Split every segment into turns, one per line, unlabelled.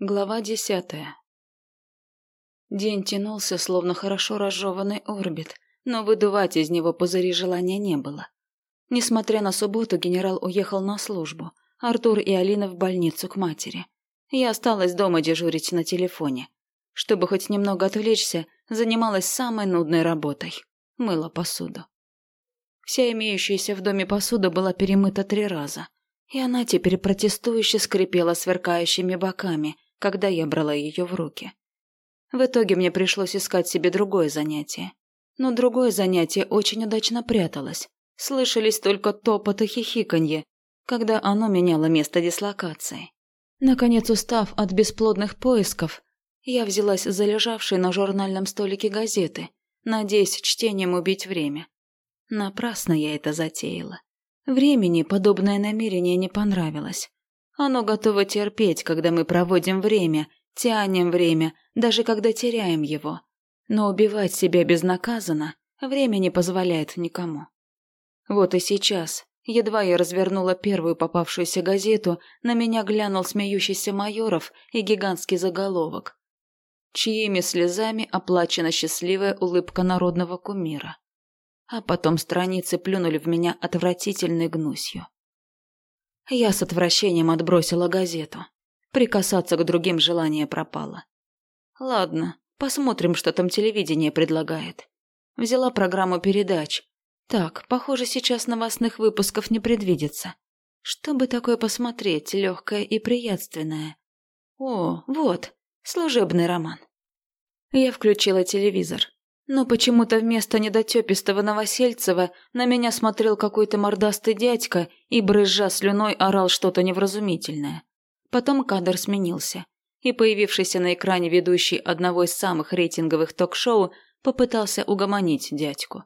Глава десятая. День тянулся, словно хорошо разжеванный орбит, но выдувать из него пузыри желания не было. Несмотря на субботу, генерал уехал на службу, Артур и Алина в больницу к матери. Я осталась дома дежурить на телефоне. Чтобы хоть немного отвлечься, занималась самой нудной работой – мыла посуду. Вся имеющаяся в доме посуда была перемыта три раза, и она теперь протестующе скрипела сверкающими боками – когда я брала ее в руки. В итоге мне пришлось искать себе другое занятие. Но другое занятие очень удачно пряталось. Слышались только топот и хихиканье, когда оно меняло место дислокации. Наконец, устав от бесплодных поисков, я взялась за лежавшие на журнальном столике газеты, надеясь чтением убить время. Напрасно я это затеяла. Времени подобное намерение не понравилось. Оно готово терпеть, когда мы проводим время, тянем время, даже когда теряем его. Но убивать себя безнаказанно время не позволяет никому. Вот и сейчас, едва я развернула первую попавшуюся газету, на меня глянул смеющийся Майоров и гигантский заголовок. Чьими слезами оплачена счастливая улыбка народного кумира. А потом страницы плюнули в меня отвратительной гнусью. Я с отвращением отбросила газету. Прикасаться к другим желание пропало. Ладно, посмотрим, что там телевидение предлагает. Взяла программу передач. Так, похоже, сейчас новостных выпусков не предвидится. Что бы такое посмотреть, легкое и приятственное? О, вот, служебный роман. Я включила телевизор. Но почему-то вместо недотепистого Новосельцева на меня смотрел какой-то мордастый дядька и, брызжа слюной, орал что-то невразумительное. Потом кадр сменился, и появившийся на экране ведущий одного из самых рейтинговых ток-шоу попытался угомонить дядьку.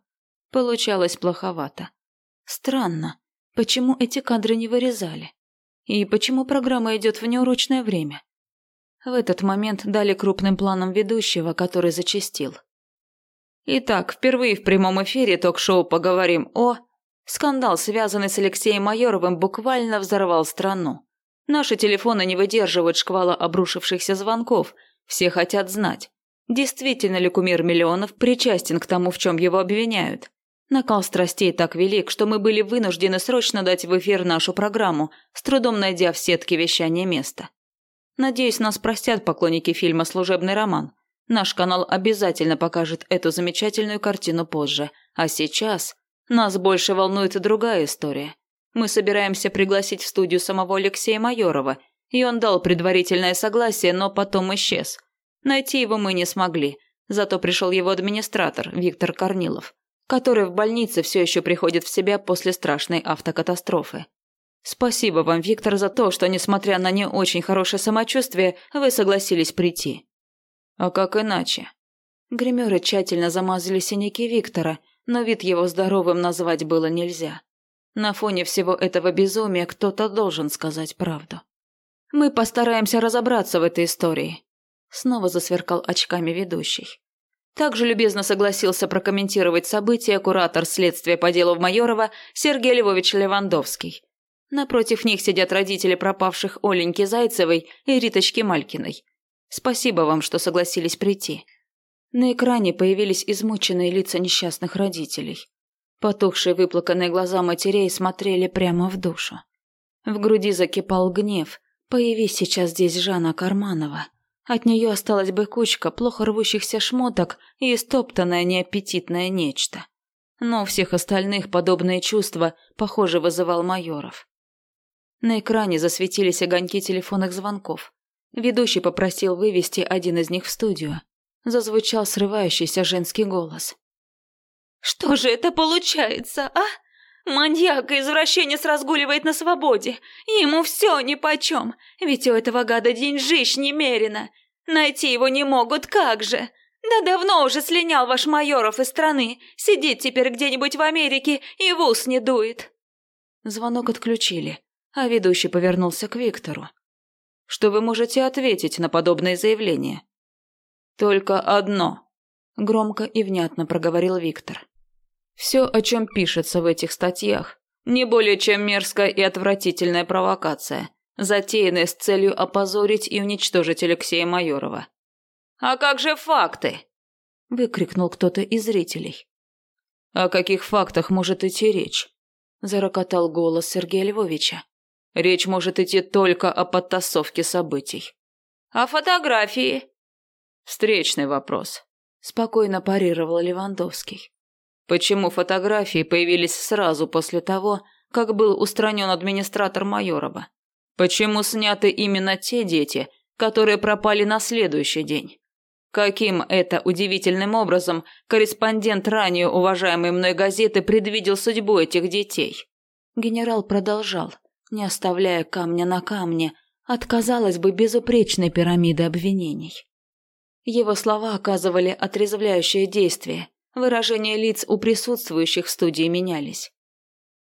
Получалось плоховато. Странно, почему эти кадры не вырезали? И почему программа идет в неурочное время? В этот момент дали крупным планом ведущего, который зачастил – Итак, впервые в прямом эфире ток-шоу «Поговорим о...» Скандал, связанный с Алексеем Майоровым, буквально взорвал страну. Наши телефоны не выдерживают шквала обрушившихся звонков. Все хотят знать, действительно ли кумир миллионов причастен к тому, в чем его обвиняют. Накал страстей так велик, что мы были вынуждены срочно дать в эфир нашу программу, с трудом найдя в сетке вещания место. Надеюсь, нас простят поклонники фильма «Служебный роман». Наш канал обязательно покажет эту замечательную картину позже. А сейчас нас больше волнует другая история. Мы собираемся пригласить в студию самого Алексея Майорова, и он дал предварительное согласие, но потом исчез. Найти его мы не смогли, зато пришел его администратор Виктор Корнилов, который в больнице все еще приходит в себя после страшной автокатастрофы. Спасибо вам, Виктор, за то, что, несмотря на не очень хорошее самочувствие, вы согласились прийти. А как иначе? Гримеры тщательно замазали синяки Виктора, но вид его здоровым назвать было нельзя. На фоне всего этого безумия кто-то должен сказать правду. Мы постараемся разобраться в этой истории. Снова засверкал очками ведущий. Также любезно согласился прокомментировать события куратор следствия по делу Майорова Сергей Львович Левандовский. Напротив них сидят родители пропавших Оленьки Зайцевой и Риточки Малькиной. Спасибо вам, что согласились прийти. На экране появились измученные лица несчастных родителей. Потухшие выплаканные глаза матерей смотрели прямо в душу. В груди закипал гнев. Появись сейчас здесь Жанна Карманова. От нее осталась бы кучка плохо рвущихся шмоток и истоптанное неаппетитное нечто. Но у всех остальных подобные чувства, похоже, вызывал Майоров. На экране засветились огоньки телефонных звонков. Ведущий попросил вывести один из них в студию. Зазвучал срывающийся женский голос.
«Что же это получается, а? Маньяк и извращенец разгуливает на свободе. Ему все нипочем, ведь у этого гада деньжищ немерено. Найти его не могут, как же? Да давно уже слинял ваш Майоров из страны. Сидит теперь где-нибудь в Америке и в ус не дует».
Звонок отключили, а ведущий повернулся к Виктору. Что вы можете ответить на подобное заявление? Только одно, громко и внятно проговорил Виктор. Все, о чем пишется в этих статьях, не более чем мерзкая и отвратительная провокация, затеянное с целью опозорить и уничтожить Алексея Майорова.
«А как же факты?»
– выкрикнул кто-то из зрителей. «О каких фактах может идти речь?» – зарокотал голос Сергея Львовича. «Речь может идти только о подтасовке событий».
«А фотографии?»
«Встречный вопрос», – спокойно парировал Левандовский. «Почему фотографии появились сразу после того, как был устранен администратор Майорова? Почему сняты именно те дети, которые пропали на следующий день? Каким это удивительным образом корреспондент ранее уважаемой мной газеты предвидел судьбу этих детей? Генерал продолжал, не оставляя камня на камне, от, казалось бы, безупречной пирамиды обвинений. Его слова оказывали отрезвляющее действие, выражения лиц у присутствующих в студии менялись.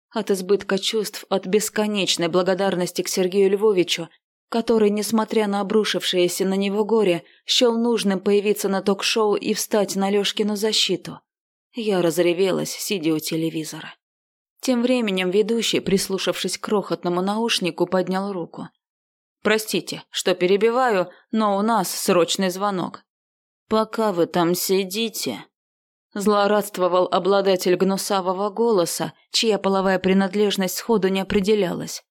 От избытка чувств, от бесконечной благодарности к Сергею Львовичу который, несмотря на обрушившееся на него горе, счел нужным появиться на ток-шоу и встать на Лёшкину защиту. Я разревелась, сидя у телевизора. Тем временем ведущий, прислушавшись к крохотному наушнику, поднял руку. «Простите, что перебиваю, но у нас срочный звонок». «Пока вы там сидите...» Злорадствовал обладатель гнусавого голоса, чья половая принадлежность сходу не определялась.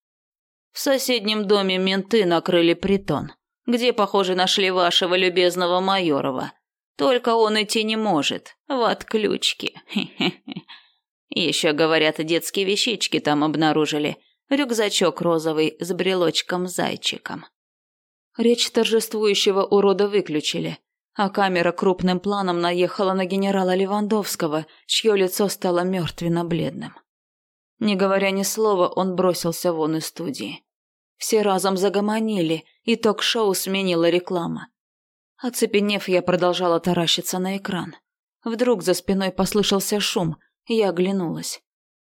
В соседнем доме менты накрыли притон, где, похоже, нашли вашего любезного Майорова. Только он идти не может, в отключке. Еще, говорят, детские вещички там обнаружили. Рюкзачок розовый с брелочком-зайчиком. Речь торжествующего урода выключили, а камера крупным планом наехала на генерала Левандовского, чье лицо стало мертвенно-бледным. Не говоря ни слова, он бросился вон из студии. Все разом загомонили, и ток-шоу сменила реклама. Оцепенев, я продолжала таращиться на экран. Вдруг за спиной послышался шум, я оглянулась.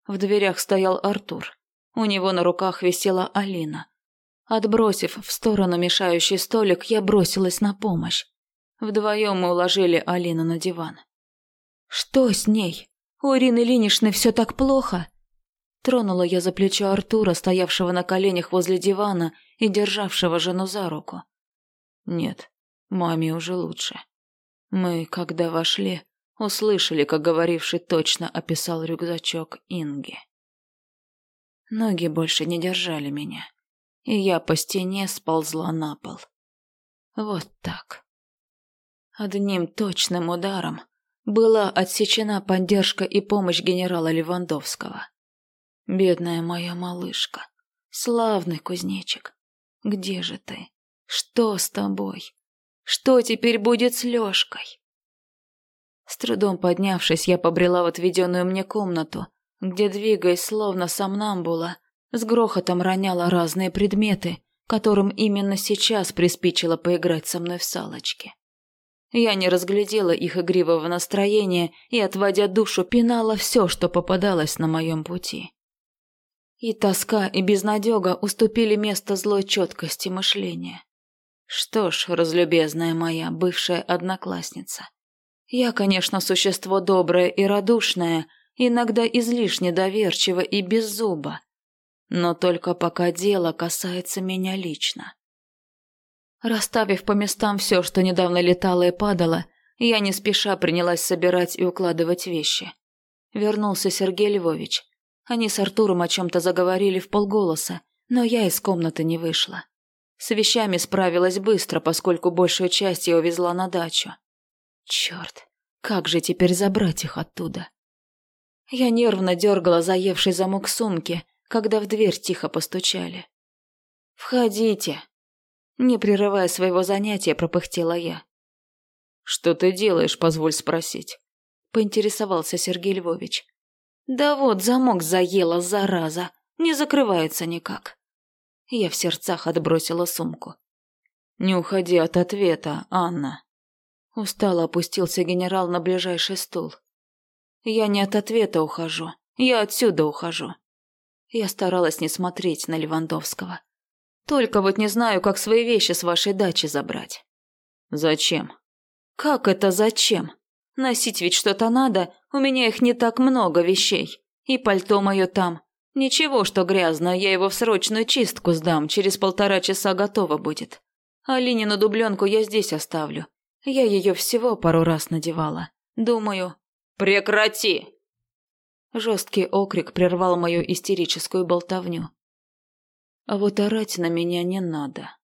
В дверях стоял Артур. У него на руках висела Алина. Отбросив в сторону мешающий столик, я бросилась на помощь. Вдвоем мы уложили Алину на диван. «Что с ней? У Ирины Ильиничны все так плохо?» Тронула я за плечо Артура, стоявшего на коленях возле дивана и державшего жену за руку. Нет, маме уже лучше. Мы, когда вошли, услышали, как говоривший точно описал рюкзачок Инги. Ноги больше не держали меня, и я по стене сползла на пол. Вот так. Одним точным ударом была отсечена поддержка и помощь генерала Левандовского. Бедная моя малышка. Славный кузнечик. Где же ты? Что с тобой? Что теперь будет с Лёшкой? С трудом поднявшись, я побрела в отведенную мне комнату, где, двигаясь словно сомнамбула, с грохотом роняла разные предметы, которым именно сейчас приспичило поиграть со мной в салочки. Я не разглядела их игривого настроения и, отводя душу, пинала все, что попадалось на моем пути. И тоска, и безнадега уступили место злой четкости мышления. Что ж, разлюбезная моя бывшая одноклассница. Я, конечно, существо доброе и радушное, иногда излишне доверчиво и беззубо. Но только пока дело касается меня лично. Расставив по местам все, что недавно летало и падало, я не спеша принялась собирать и укладывать вещи. Вернулся Сергей Львович. Они с Артуром о чем-то заговорили в полголоса, но я из комнаты не вышла. С вещами справилась быстро, поскольку большую часть я увезла на дачу. Черт, как же теперь забрать их оттуда? Я нервно дергала заевший замок сумки, когда в дверь тихо постучали. «Входите!» Не прерывая своего занятия, пропыхтела я. «Что ты делаешь, позволь спросить?» Поинтересовался Сергей Львович. Да вот, замок заела, зараза. Не закрывается никак. Я в сердцах отбросила сумку. Не уходи от ответа, Анна. Устало опустился генерал на ближайший стул. Я не от ответа ухожу. Я отсюда ухожу. Я старалась не смотреть на Левандовского. Только вот не знаю, как свои вещи с вашей дачи забрать. Зачем? Как это зачем? Носить ведь что-то надо, у меня их не так много вещей. И пальто мое там. Ничего, что грязно, я его в срочную чистку сдам, через полтора часа готово будет. А Линину дубленку я здесь оставлю. Я ее всего пару раз надевала. Думаю... Прекрати! Жесткий окрик прервал мою истерическую болтовню. А вот орать на меня не надо.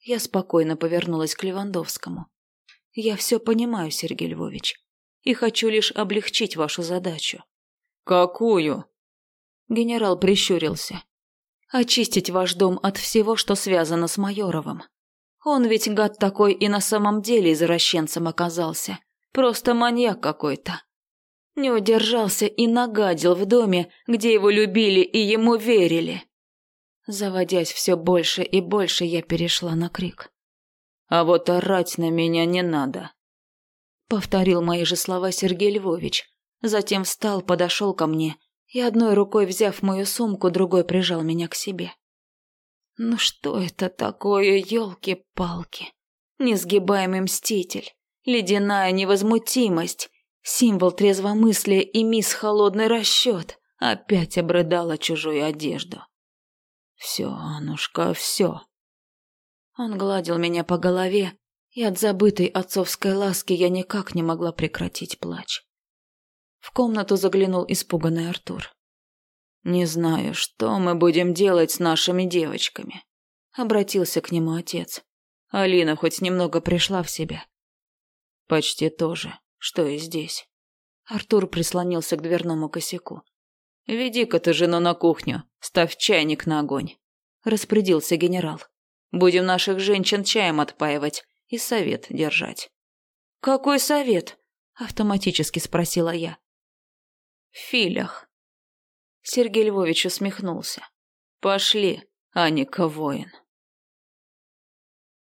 Я спокойно повернулась к Левандовскому. Я все понимаю, Сергей Львович, и хочу лишь облегчить вашу задачу.
Какую?
Генерал прищурился. Очистить ваш дом от всего, что связано с Майоровым. Он ведь гад такой и на самом деле извращенцем оказался. Просто маньяк какой-то. Не удержался и нагадил в доме, где его любили и ему верили. Заводясь все больше и больше, я перешла на крик.
«А вот орать на меня не надо», —
повторил мои же слова Сергей Львович. Затем встал, подошел ко мне и одной рукой, взяв мою сумку, другой прижал меня к себе. Ну что это такое, елки-палки? Несгибаемый мститель, ледяная невозмутимость, символ трезвомыслия и мисс холодный расчет опять обрыдала чужую одежду. Все, Анушка, все. Он гладил меня по голове, и от забытой отцовской ласки я никак не могла прекратить плач. В комнату заглянул испуганный Артур. «Не знаю, что мы будем делать с нашими девочками», — обратился к нему отец. Алина хоть немного пришла в себя. «Почти то же, что и здесь». Артур прислонился к дверному косяку. «Веди-ка ты жену на кухню, ставь чайник на огонь», — распорядился генерал. «Будем наших женщин чаем отпаивать и совет держать». «Какой совет?» — автоматически спросила я. «В филях». Сергей Львович усмехнулся. «Пошли, Аника воин».